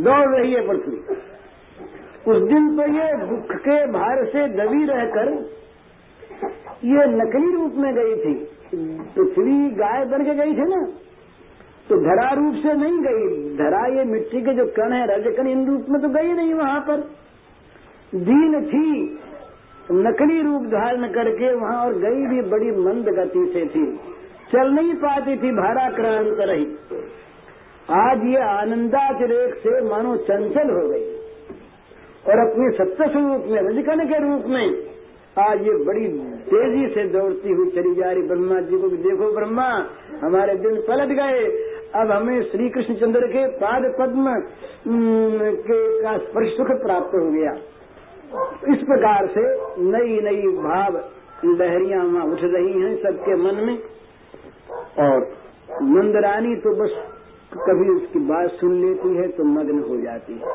दौड़ रही है पृथ्वी। उस दिन तो ये दुख के भार से दबी रहकर ये नकली रूप में गई थी। पृथ्वी गाय बन के गई थी ना? तो धरा रूप से नहीं गई। धरा ये मिट्टी के जो कण है, रजकण, इन रूप में तो गई नहीं वहाँ पर। दीन थी, नकली रूप धारण करके वहाँ और गई भी बड़ी मंद गति से थी। चल नहीं पाती थी भाराक्रांत रही आज ये आनंदाच रेख से मानो चंचल हो गई। और अपने सत्य स्वरूप में, रजकन के रूप में, आज ये बड़ी तेज़ी से दौड़ती हुई चली जा रही ब्रह्मा जी को देखो ब्रह्मा, हमारे दिन पलट गए। अब हमें श्री कृष्ण चंद्र के पाद पद्म के का स्पर्श सुख प्राप्त हो गया। इस प्रकार से नई नई भाव लहरियाँ वहाँ उठ रही हैं सबके मन में। और नंदरानी तो बस कभी उसकी बात सुन लेती है तो मग्न हो जाती है।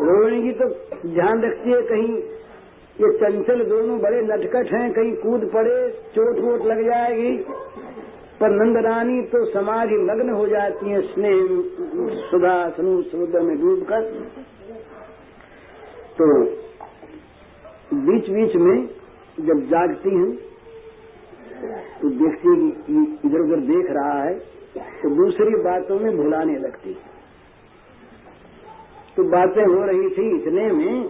रोहिणी जी तो ध्यान रखती है कहीं ये चंचल दोनों बड़े नटकट हैं, कहीं कूद पड़े, चोट वोट लग जाएगी। पर नंदरानी तो समाधि मग्न हो जाती है, स्नेह सुधा सनु समुद्र में डूबकर। तो बीच बीच में जब जागती हैं तो देखती है इधर उधर देख रहा है तो दूसरी बातों में भुलाने लगती। तो बातें हो रही थी इतने में,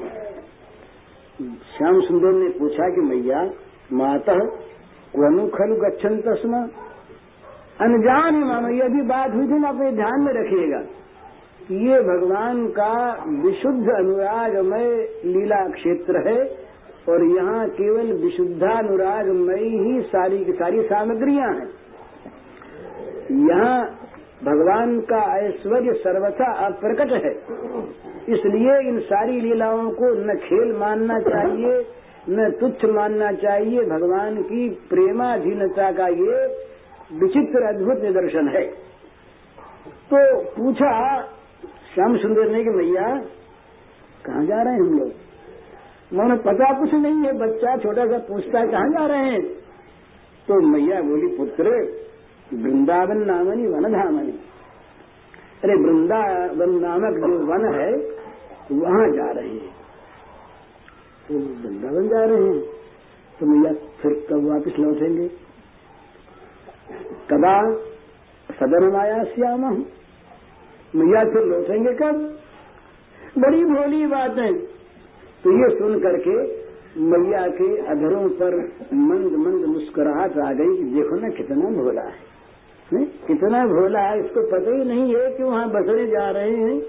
श्याम सुंदर ने पूछा कि मैया, माता कौनु खलु गच्छन तस्मा? अनजान है मानो ये भी बात हुई थी ना, अपने ध्यान में रखिएगा। ये भगवान का विशुद्ध अनुरागमय लीला क्षेत्र है और यहाँ केवल विशुद्धानुरागमयी ही सारी की सारी सामग्रियाँ हैं। यहाँ भगवान का ऐश्वर्य सर्वथा अप्रकट है। इसलिए इन सारी लीलाओं को न खेल मानना चाहिए, न तुच्छ मानना चाहिए। भगवान की प्रेमाधीनता का ये विचित्र अद्भुत निदर्शन है। तो पूछा, श्याम सुंदर ने कि भैया, कहाँ जा रहे हैं हम लोग? मैंने पता कुछ नहीं है, बच्चा छोटा सा पूछता है, कहाँ जा रहे हैं? तो मैया बोली, पुत्र वृंदावन नामनी वन धामनी अरे वृंदावन नामक जो वन है, वहाँ जा रहे हैं। तो वृंदावन जा रहे हैं। तो मैया फिर कब वापिस लौटेंगे? कदा सदन माया श्याम मैया फिर लौटेंगे कब? बड़ी भोली बात है। तो ये सुन करके मैया के अधरों पर मंद मंद मुस्कुराहट आ गई कि देखो ना कितना भोला है। नहीं? कितना भोला है, इसको पता ही नहीं है कि वहाँ बसने जा रहे हैं।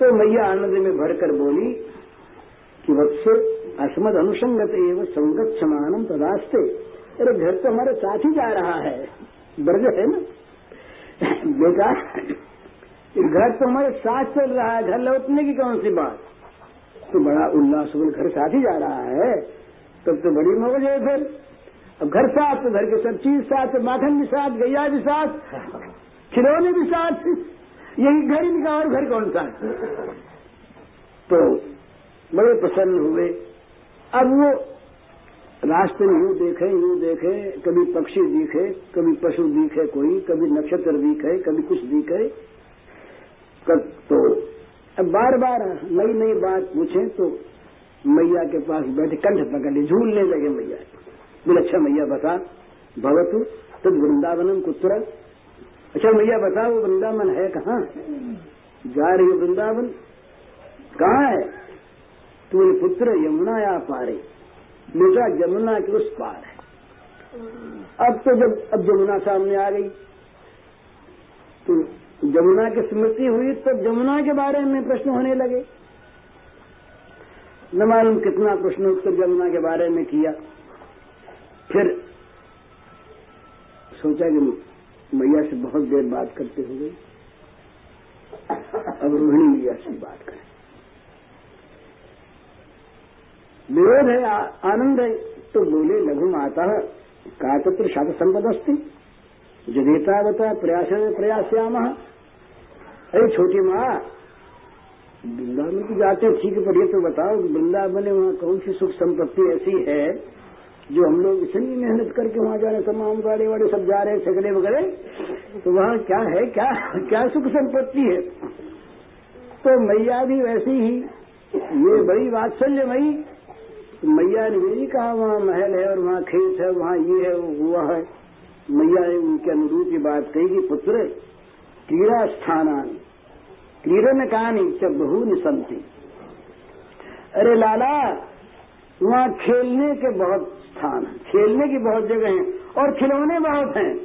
तो मैया आनंद में भरकर बोली कि वत्स अस्मद अनुसंगत एवं संगत समानम तदास्ते। अरे, घर तो हमारे साथ ही जा रहा है। ब्रज है ना? बेटा, घर तो हमारे साथ चल रहा है, घर लौटने की कौन सी बात? तो बड़ा उल्लास घर साथ ही जा रहा है। तब तो बड़ी मौज है फिर। घर साथ तो घर के सब चीज़ साथ माखन भी साथ, गैया भी साथ, खिलौने भी साथ। यही घर इनका और घर कौन सा तो बड़े प्रसन्न हुए। अब वो रास्ते में यूँ देखे यूँ देखे, कभी पक्षी दिखे, कभी पशु दिखे कोई, कभी नक्षत्र दिखे, कभी कुछ दिखे। कब तो अब बार बार नई नई बात पूछे तो मैया के पास बैठे कंठ पकड़ पकड़े झूलने लगे मैया। बोले अच्छा मैया बता भगवतु तब वृंदावनम कुत्र? अच्छा मैया बता वो वृंदावन है कहाँ? जा रही वृंदावन कहाँ है? तू पुत्र यमुना या पारे? बेटा यमुना के उस पार है। अब तो जब, अब यमुना सामने आ गई। तो यमुना की स्मृति हुई, तब तो यमुना के बारे में प्रश्न होने लगे। न मालूम कितना प्रश्नोत्तर यमुना के बारे में किया। फिर सोचा कि मैया से बहुत देर बात करते हुए अब रोहिणी मैया से बात करें। विरोध है आनंद है तो बोले, लघु माता का तत्र शात संपदस्ती जदेतावता प्रयास प्रयास्याम। अरे छोटी माँ, वृंदावन की जाते हैं, ठीक पढ़िए तो बताओ, वृंदावन में वहाँ कौन सी सुख संपत्ति ऐसी है? जो हम लोग इतनी मेहनत करके वहाँ जा रहे हैं, तमाम गाड़े वाड़े सब जा रहे हैं सगड़े वगैरह तो वहाँ क्या है, क्या क्या सुख संपत्ति है? तो मैया भी वैसी ही। ये बड़ी वात्सल्य मई। मैया ने यही कहा, वहाँ महल है और वहाँ खेत है, वहाँ ये है, वो है। मैया ने उनके अनुरूप ये बात कही कि, पुत्र, क्रीड़ा स्थान क्रीडन कहानी च बहु निसंती। अरे लाला वहाँ खेलने के बहुत स्थान है। खेलने की बहुत जगह हैं और खिलौने बहुत हैं।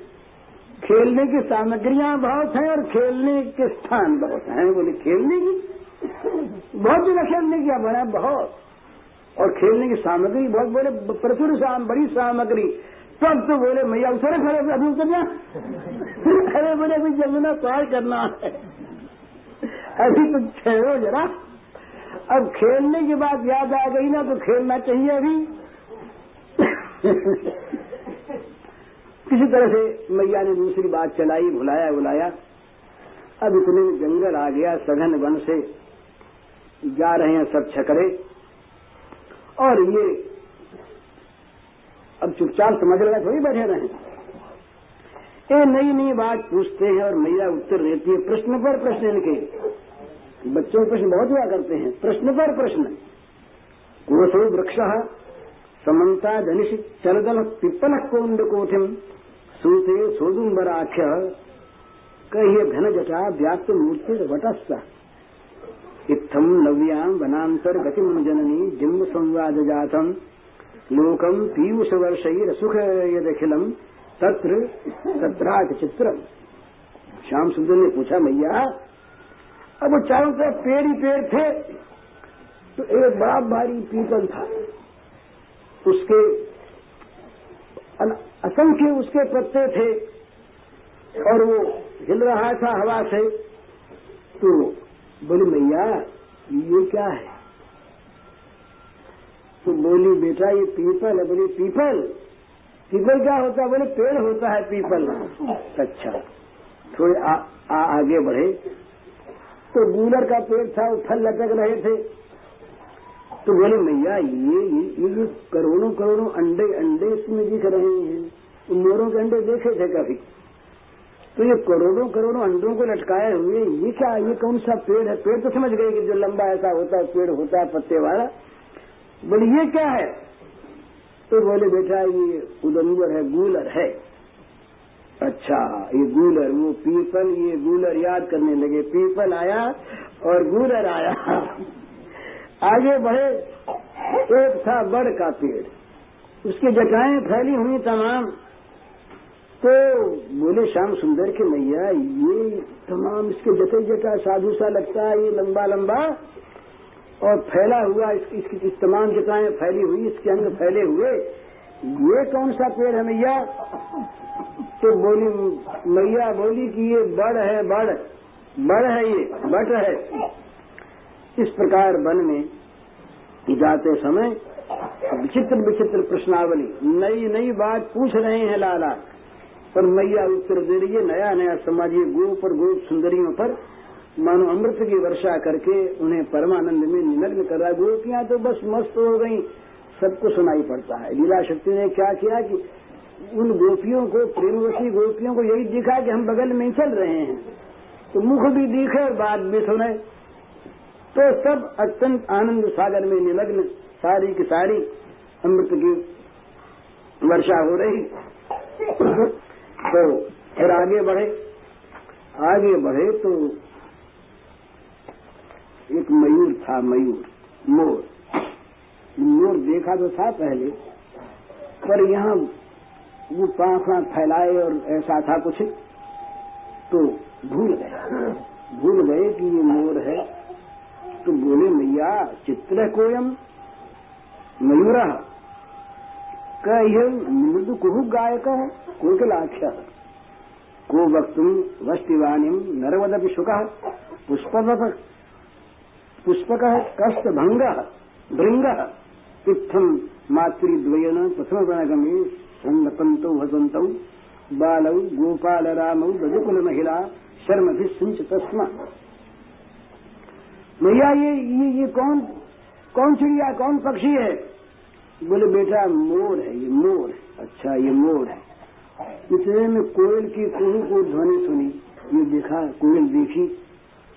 खेलने की सामग्रियाँ बहुत हैं और खेलने के स्थान बहुत हैं। बोले, खेलने की? बहुत जगह खेलने की बना, बहुत। और खेलने की सामग्री बहुत बोले, प्रचुर साम, बड़ी सामग्री। तब तो बोले, मैया उतरे खड़े अभी उतर जा अरे बोले, अभी जमुना पार करना है। अभी तो ठहरो जरा। अब खेलने की बात याद आ गई ना तो खेलना चाहिए अभी। किसी तरह से मैया ने दूसरी बात चलाई, भुलाया बुलाया अब इतने जंगल आ गया, सघन वन से जा रहे हैं सब छकड़े और ये अब चुपचाप समझ लगा, थोड़ी बैठे रहे ये नई नई बात पूछते हैं और मैया उत्तर देती है, प्रश्न पर प्रश्न इनके। बच्चों के प्रश्न बहुत हुआ करते हैं। प्रश्न पर प्रश्न। कोसो वृक्ष समन्ता धनिष चलदल पिप्पल कोंड कोठिम सूते सोदुम्बराख्य कह्य घन जटा व्याप्त मूर्ति वटस्सा इत्थम नव्याम वनांतर गतिम जननी जिम्ब संवाद जातम लोकम पीयूष वर्षर सुख यदखिलम तत्र तत्राट चित्रम श्याम सुंदर ने पूछा मैया अब वो चारों तरफ़ पेड़ ही पेड़ थे। तो एक बड़ा भारी पीपल था। उसके असंख्य उसके पत्ते थे। और वो हिल रहा था हवा से। तो बोली मैया ये क्या है? तो बोली बेटा ये पीपल है। बोली पीपल? पीपल क्या होता है? बोले पेड़ होता है पीपल। अच्छा थोड़े आ, आ, आगे बढ़े। तो गूलर का पेड़ था, वो फल लटक रहे थे। तो बोले मैया ये ये ये करोड़ों करोड़ों अंडे अंडे इसमें दिख रहे हैं। मोरों के अंडे देखे थे कभी? तो ये करोड़ों करोड़ों अंडों को लटकाए हुए, ये क्या, ये कौन सा पेड़ है? पेड़ तो समझ गए कि जो लंबा ऐसा होता है, पेड़ होता है, पत्ते वाला। बोले, ये क्या है? तो बोले, बेटा, ये उदम्बर है, गूलर है। अच्छा ये गूलर वो पीपल ये गूलर याद करने लगे। पीपल आया और गूलर आया। आगे बढ़े, एक था बड़ का पेड़। उसकी जटाएँ फैली हुई तमाम। तो बोले, श्याम सुंदर के मैया, ये तमाम इसके जटे जटा साधु सा लगता है, ये लंबा लंबा। और फैला हुआ इसकी इसकी इस तमाम जटाएँ फैली हुई, इसके अंग फैले हुए। ये कौन सा पेड़ है मैया? तो बोली, मैया बोली कि ये बड़ है, बड़। बड़ है ये, बट है। इस प्रकार वन में जाते समय विचित्र विचित्र प्रश्नावली, नई नई बात पूछ रहे हैं लाला। पर मैया उत्तर दे रही है, नया नया समाज ये गोप और गोप सुंदरियों पर मानो अमृत की वर्षा करके उन्हें परमानंद में निमग्न कर रहा गोपियाँ तो बस मस्त हो गई, सबको सुनाई पड़ता है। लीला शक्ति ने क्या किया कि उन गोपियों को प्रेमवशी गोपियों को यही दिखा कि हम बगल में चल रहे हैं। तो मुख भी दिखे और बात भी सुने। तो सब अत्यंत आनंद सागर में निमग्न, सारी की सारी अमृत की वर्षा हो रही। तो फिर आगे बढ़े। आगे बढ़े तो एक मयूर था, मयूर, मोर। मोर देखा तो था पहले, पर यहाँ वो पाखा फैलाए और ऐसा था कुछ तो भूल गए। भूल गए कि ये मोर है। तो बोले, मैया, चित्र कोयम, मयूरा कह्य मृदु कुहु गायक कोकिलाख्य को वक्त वस्तिवाणी नरवदपि शुक पुष्पवत पुष्पक कष्टभंग भृंग इत्थम मातृद्वयन प्रथमगणगमे सन्नपन्तौ हसन्तौ बालौ गोपाल रामौ रजुकुल महिला शर्म भी सिंच तस्मा भैया ये ये ये कौन कौन चिड़िया, कौन पक्षी है? बोले, बेटा, मोर है, ये मोर है। अच्छा ये मोर है। इतने में कोयल की कुहू को ध्वनि सुनी, ये देखा, कोयल देखी।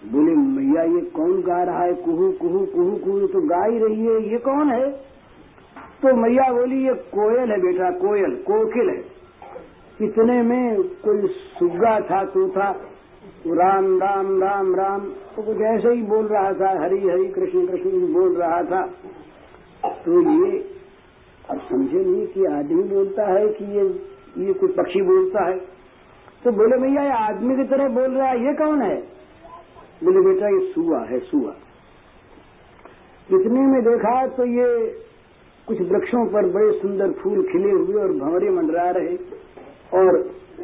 बोले, मैया, ये कौन गा रहा है? कुहू कुहू कुहू कुहू तो गा ही रही है, ये कौन है? तो मैया बोली, ये कोयल है बेटा, कोयल, कोकिल है। इतने में कोई सुग्गा था तो था। राम राम राम राम। तो कुछ ऐसे ही बोल रहा था, हरी हरी, कृष्ण कृष्ण बोल रहा था। तो ये, अब समझे नहीं कि आदमी बोलता है कि ये ये कोई पक्षी बोलता है। तो बोले भैया ये आदमी की तरह बोल रहा है, ये कौन है? बोले, बेटा, ये सुआ है, सुआ। इतने में देखा तो ये कुछ वृक्षों पर बड़े सुंदर फूल खिले हुए और भंवरे मंडरा रहे और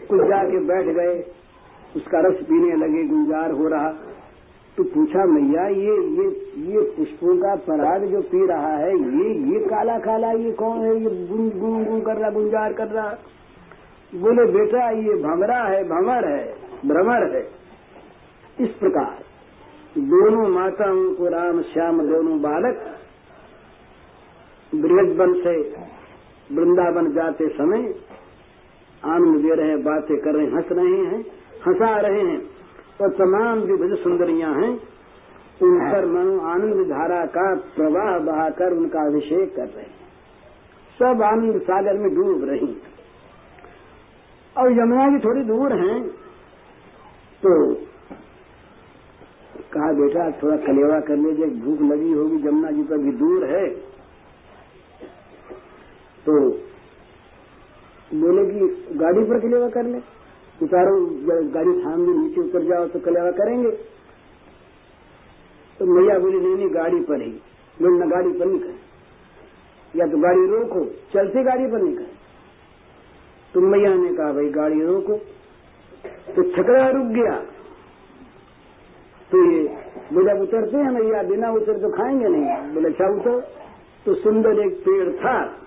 कुछ जाके बैठ गए। उसका रस पीने लगे गुंजार हो रहा। तो पूछा, मैया, ये ये ये पुष्पों का पराग जो पी रहा है, ये ये काला काला, ये कौन है? ये गुन गुन गुन कर रहा गुंजार कर रहा। बोले, बेटा, ये भंवरा है, भंवर है, भ्रमर है। इस प्रकार दोनों माताओं को राम, श्याम, दोनों बालक बृहदबन से वृंदावन जाते समय आनंद दे रहे हैं, बातें कर रहे हैं, हंस रहे हैं, हंसा रहे हैं। और तमाम भज सुंदरियाँ हैं, उन पर मनो आनंद धारा का प्रवाह बहाकर उनका अभिषेक कर रहे हैं। सब आनंद सागर में डूब रही और यमुना जी थोड़ी दूर हैं तो कहा, बेटा, थोड़ा कलेवा कर लीजिए, भूख लगी होगी जमुना जी तो अभी दूर है। तो बोले कि गाड़ी पर कलेवा कर ले। उतारो गाड़ी थाम दो, नीचे उतर जाओ तो कलेवा करेंगे। तो मैया बोली, नहीं नहीं, गाड़ी पर ही। बोले न गाड़ी पर नहीं करें। या तो गाड़ी रोको, चलती गाड़ी पर नहीं करें। तो मैया ने कहा, भाई, गाड़ी रोको। तो छकड़ा रुक गया। तो ये बोले, अब उतरते हैं मैया, बिना उतर तो खाएँगे नहीं। बोले अच्छा उतर। तो सुंदर एक पेड़ था।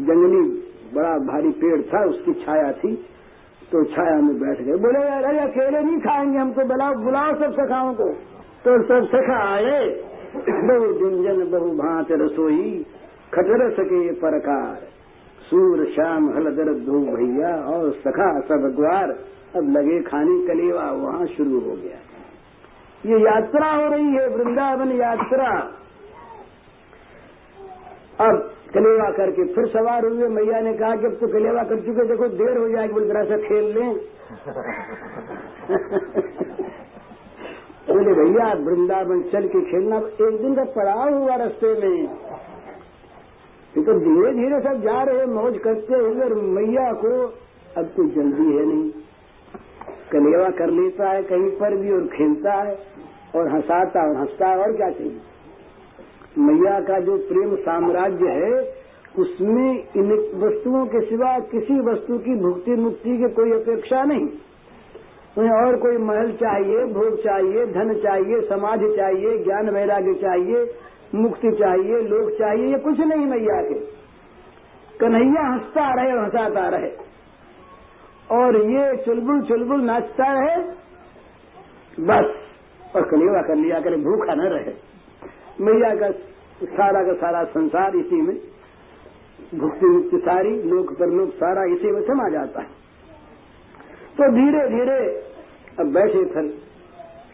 जंगली बड़ा भारी पेड़ था, उसकी छाया थी तो छाया में बैठ गए। बोले, अरे, अकेले नहीं खाएँगे हम तो बुलाओ बुलाओ सब सखाओं को। तो सब सखा आए। बहु गुंजन बहु भांत, रसोई खटर सके प्रकार। सूर, श्याम, हलदर, दो भैया और सखा सब द्वार अब लगे खाने कलेवा वहाँ शुरू हो गया। ये यात्रा हो रही है, वृंदावन यात्रा। अब कलेवा करके। फिर सवार हुए, मैया ने कहा कि अब तो कलेवा कर चुके, देखो देर हो जाएगी बोले जरा सा खेल लें। बोले, भैया, वृंदावन चल के खेलना एक दिन का पड़ाव हुआ रास्ते में। तो धीरे धीरे सब जा रहे मौज करते हुए मैया को अब कोई जल्दी है नहीं। कलेवा कर लेता है कहीं पर भी और खेलता है, और हंसाता और हंसता है, और क्या चाहिए? मैया का जो प्रेम साम्राज्य है, उसमें इन वस्तुओं के सिवा किसी वस्तु की भुक्ति मुक्ति की कोई अपेक्षा नहीं। उन्हें और कोई महल चाहिए, भोग चाहिए, धन चाहिए, समाज चाहिए, ज्ञान वैराग्य चाहिए, मुक्ति चाहिए लोग चाहिए, ये कुछ नहीं मैया के। कन्हैया हंसता रहे और हंसाता रहे। और ये चुलबुल चुलबुल नाचता रहे, बस। और कलेवा कर लिया करे, भूखा न रहे। मैया का सारा का सारा संसार इसी में, भुक्ति मुक्ति सारी, लोक पर लोक सारा इसी में समा जाता है। तो धीरे धीरे अब बैठे फिर,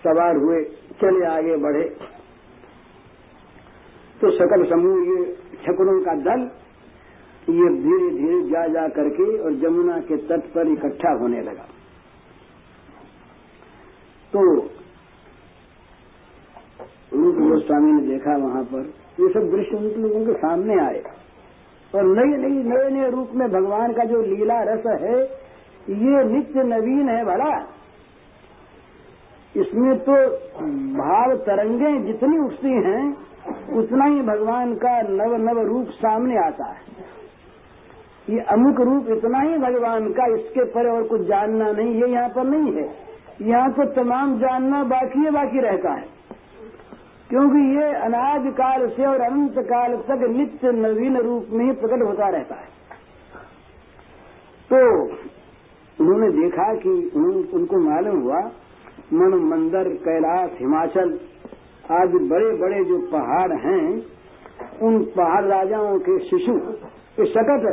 सवार हुए, चले आगे बढ़े। तो सकल समूह ये छकड़ों का दल, ये धीरे धीरे जा जा करके और जमुना के तट पर इकट्ठा होने लगा। तो रूप गोस्वामी ने देखा वहाँ पर, ये सब दृश्य उन लोगों के सामने आए। और नई नई नए नए रूप में भगवान का जो लीला रस है, ये नित्य नवीन है भला। इसमें तो भाव तरंगे जितनी उठती हैं, उतना ही भगवान का नव नव रूप सामने आता है। ये अमुक रूप इतना ही भगवान का इसके पर और कुछ जानना नहीं, ये यहाँ पर नहीं है। यहाँ तो तमाम जानना बाकी है, बाकी रहता है। क्योंकि ये अनाज काल से और अनंत काल तक नित्य नवीन रूप में प्रकट होता रहता है। तो उन्होंने देखा कि उन, उनको मालूम हुआ मन मंदिर कैलाश हिमाचल आदि बड़े बड़े जो पहाड़ हैं उन पहाड़ राजाओं के शिशु के शकट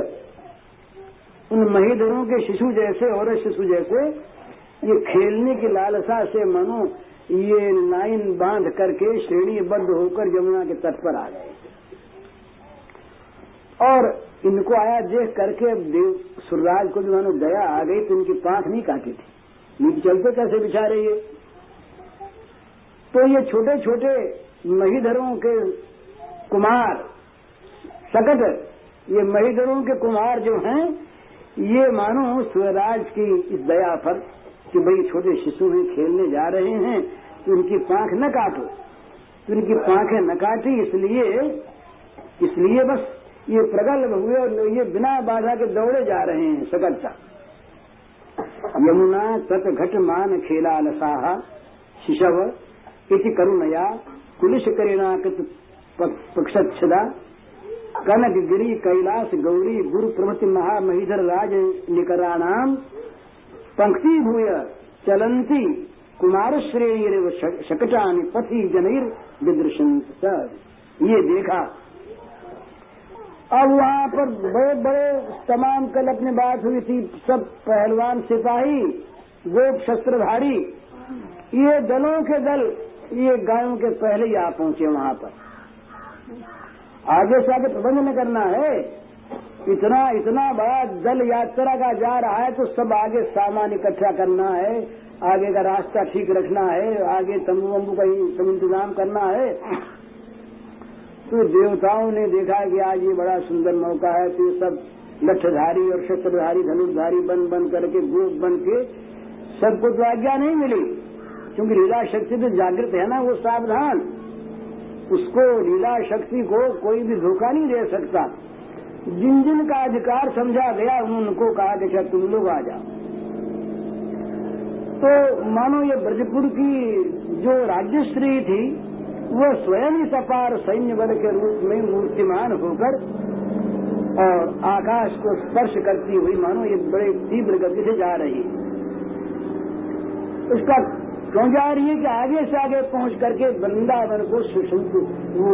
उन महीधरों के शिशु जैसे और शिशु जैसे ये खेलने की लालसा से मनो ये लाइन बाँध करके श्रेणीबद्ध होकर यमुना के तट पर आ गए। और इनको आया देख करके देव सुरराज को जो मानो दया आ गई तो इनकी पांख नहीं काटी थी। नीचे चलते कैसे बिछा रही है? तो ये छोटे छोटे महीधरों के कुमार, सकट, ये महीधरों के कुमार जो हैं, ये मानो स्वराज की इस दया पर कि भाई छोटे शिशु हैं खेलने जा रहे हैं तो उनकी पांख न काटो। तो इनकी पांखें न काटी, इसलिए इसलिए बस ये प्रगल्भ हुए और ये बिना बाधा के दौड़े जा रहे हैं सकलता यमुना तट घट मान खेला लसाह शिशव इति करुणया, कुलिश करेणाकृत पक्षदा कनक गिरी कैलाश गौरी, गुरु प्रभृति महामहिधर राज निकराणाम पंक्ति भूय चलंती कुमार श्रेणी शकटानी पथि जनईर विदृशंत ये देखा। अब वहाँ पर बड़े बड़े, तमाम कल अपने बात हुई थी, सब पहलवान सिपाही, गोप शस्त्रधारी, ये दलों के दल, ये गायों के पहले ही आ पहुँचे वहाँ पर। आगे से आगे प्रबंध न करना है। इतना इतना बड़ा जल यात्रा का जा रहा है तो सब आगे सामान इकट्ठा करना है, आगे का रास्ता ठीक रखना है, आगे तंबू वम्बू का ही सब इंतज़ाम करना है। तो देवताओं ने देखा कि आज ये बड़ा सुंदर मौका है तो सब लठधारी और शस्त्रधारी धनुषधारी बन बन करके, गोप बन के सबको तो आज्ञा नहीं मिली, क्योंकि लीला शक्ति तो जागृत है ना वो सावधान। उसको लीला शक्ति को कोई भी धोखा नहीं दे सकता। जिन जिन का अधिकार समझा गया, उनको कहा कि अच्छा तुम लोग आ जाओ। तो मानो ये ब्रजपुर की जो राज्यश्री थी वो स्वयं इस अपार सैन्य बल के रूप में मूर्तिमान होकर और आकाश को स्पर्श करती हुई मानो ये बड़े तीव्र गति से जा रही है। उसका क्यों जा रही है कि आगे से आगे पहुँच करके वृंदावन को वो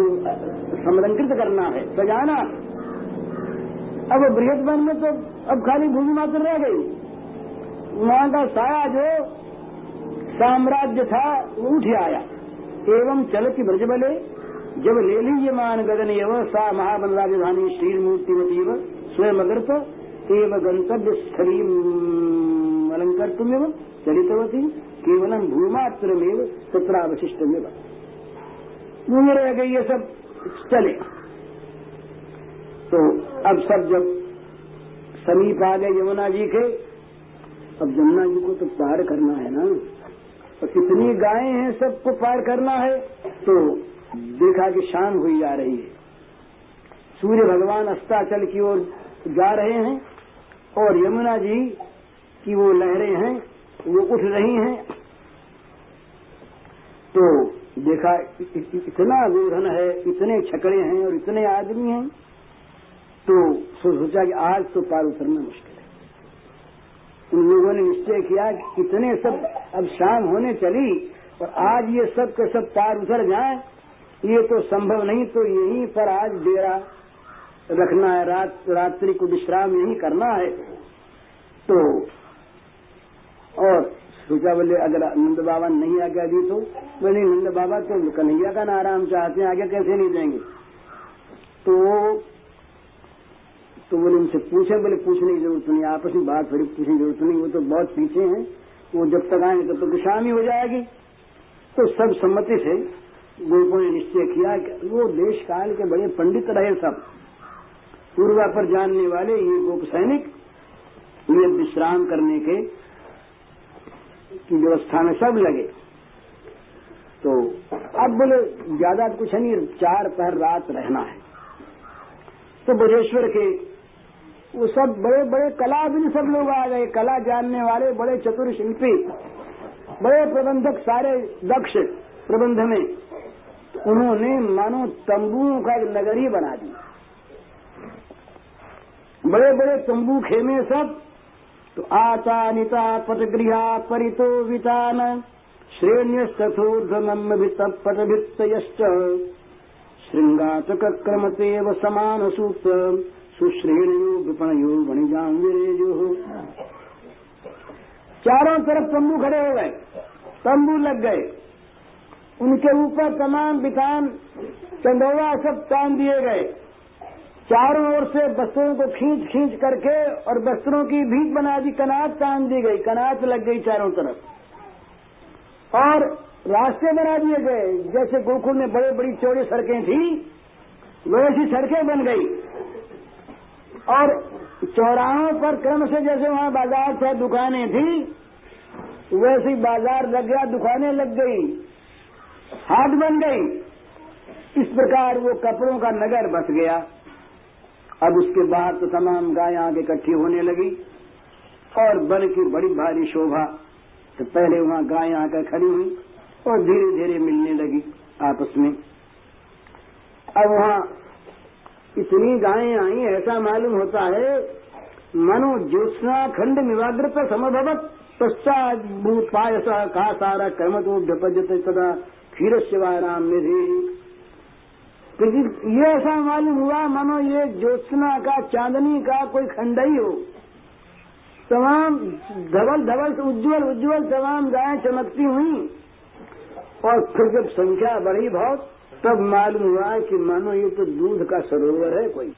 संरंकृत करना है, सजाना अब बृहद वन में तो अब खाली भूमि मात्र रह गई। वहाँ का साया जो साम्राज्य था उठ आया। एवं चलती ब्रजबले, जब ले लीजिए मान गगन एव सा महाबल राजधानी श्रीमूर्तिमतीव स्वयं अगर्त एव गंतव्य स्थली अलंकर चलितवती केवलम भूमात्रमेव तत्रावशिष्टमेव। मुझे रह गई ये सब, चले। तो अब सब जब समीप आ गए यमुना जी के, अब यमुना जी को तो पार करना है ना। तो कितनी गायें हैं सबको पार करना है तो देखा कि शाम हुई जा रही है। सूर्य भगवान अस्ताचल की ओर जा रहे हैं, और यमुना जी की वो लहरें हैं, वो उठ रही हैं। तो देखा इतना गोधन है, इतने छकड़े हैं और इतने आदमी हैं तो सोचा कि आज तो पार उतरना मुश्किल है। उन लोगों ने निश्चय किया कि इतने सब अब शाम होने चली और आज ये सब के सब पार उतर जाए, ये तो संभव नहीं तो यहीं पर आज डेरा रखना है, रात, रात्रि को विश्राम यहीं करना है। तो और सोचा बोले, अगर नंद बाबा नहीं आज्ञा दी तो बोले, नंद बाबा तो कन्हैया का ना आराम चाहते हैं, आगे कैसे नहीं देंगे? तो तो बोले उनसे पूछे, बोले, पूछने की ज़रूरत नहीं, आपस में बात थोड़ी पूछने की ज़रूरत नहीं, वो तो बहुत पीछे हैं। वो जब तक आएँगे, तब तो शाम ही हो जाएगी। तो सब सम्मति से गोपों ने निश्चय किया कि वो देश काल के बड़े पंडित रहे सब। पूर्वा पर जानने वाले ये गोप सैनिक ये विश्राम करने के की व्यवस्था में सब लगे। तो अब बोले, ज़्यादा कुछ नहीं, चार पहर रात रहना है। तो ब्रजेश्वर के वो सब बड़े बड़े कला भी सब लोग आ गए कला जानने वाले बड़े चतुर शिल्पी, बड़े प्रबंधक सारे दक्ष प्रबंध में। उन्होंने मानो तंबुओं का नगरी बना दी बड़े बड़े तंबू खेमे सब तो आता निता पटगृहा परितो वितान श्रेण्यस्तथोर्धनम पटभित्त श्रृंगातक क्रमतेव समान सूत्र सुश्रेणियो विपणयो वणिजांगिरेजो चारों तरफ़ तंबू खड़े हो गए। तंबू लग गए। उनके ऊपर तमाम बिकान चंदोवा सब तान दिए गए। चारों ओर से वस्त्रों को खींच खींच करके और वस्त्रों की भीख बना दी कनात तान दी गई। कनात लग गई चारों तरफ़। और रास्ते बना दिए गए। जैसे गोकुल में बड़े बड़ी चौड़ी सड़कें थी, वैसी सड़कें बन गई। और चौराहों पर क्रम से जैसे वहाँ बाज़ार था दुकानें थी, वैसे बाज़ार लग गया, दुकानें लग गई, हाट बन गई। इस प्रकार वो कपड़ों का नगर बस गया। अब उसके बाद तो तमाम गाय आगे इकट्ठी होने लगी और बल की बड़ी भारी शोभा। तो पहले वहाँ गाय आकर खड़ी हुई और धीरे धीरे मिलने लगी आपस में। अब वहाँ इतनी गायें आई, ऐसा मालूम होता है, मनो ज्योत्ना खंड निवाग्र पर समभवत, पश्चात भूत पायस का सारा कर्म तो तथा क्षीर शिवाराम निधि ये ऐसा मालूम हुआ, मानो ये ज्योत्ना का, चांदनी का कोई खंड ही हो। तमाम धवल धवल, उज्जवल उज्जवल तमाम गायें चमकती हुई, और फिर जब संख्या बढ़ी बहुत तब मालूम हुआ कि मानो ये तो दूध का सरोवर है कोई।